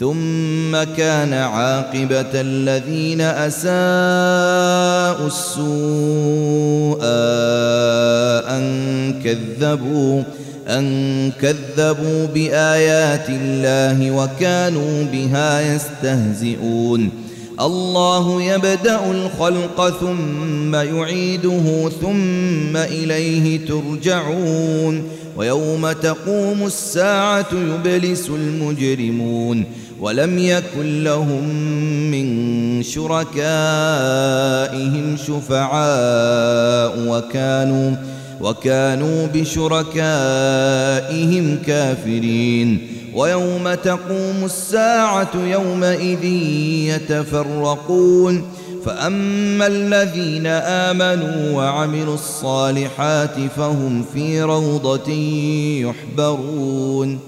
ثم كان عاقبة الذين أساءوا السوء أن كذبوا أن كذبوا بآيات الله وكانوا بها يستهزئون. الله يبدأ الخلق ثم يعيده ثم إليه ترجعون. ويوم تقوم الساعة يبلس المجرمون. ولم يكن لهم من شركائهم شفعاء وكانوا وكانوا بشركائهم كافرين. ويوم تقوم الساعة يومئذ يتفرقون. فأما الذين آمنوا وعملوا الصالحات فهم في روضة يحبرون.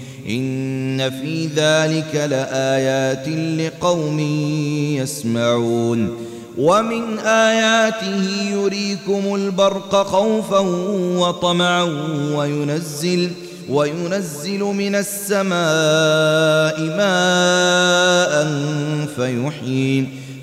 إن في ذلك لآيات لقوم يسمعون. ومن آياته يريكم البرق خوفا وطمعا وينزل وينزل من السماء ماء فيحيي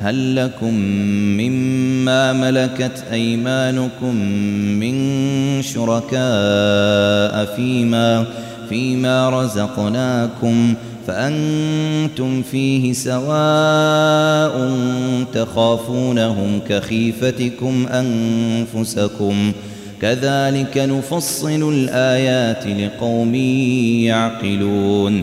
هل لكم مما ملكت أيمانكم من شركاء فيما فيما رزقناكم فأنتم فيه سواء تخافونهم كخيفتكم أنفسكم كذلك نفصل الآيات لقوم يعقلون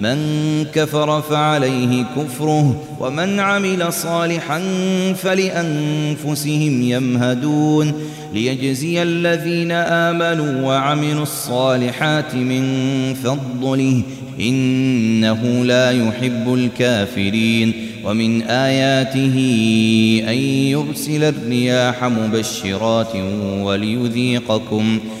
من كفر فعليه كفره ومن عمل صالحا فلأنفسهم يمهدون. ليجزي الذين آمنوا وعملوا الصالحات من فضله إنه لا يحب الكافرين. ومن آياته أن يرسل الرياح مبشرات وليذيقكم.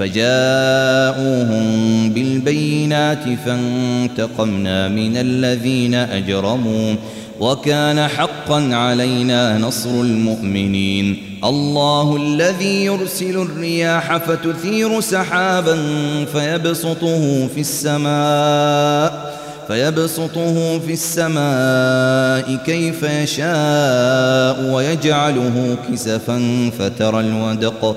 فجاءوهم بالبينات فانتقمنا من الذين أجرموا وكان حقا علينا نصر المؤمنين الله الذي يرسل الرياح فتثير سحابا فيبسطه في السماء فيبسطه في السماء كيف يشاء ويجعله كسفا فترى الودق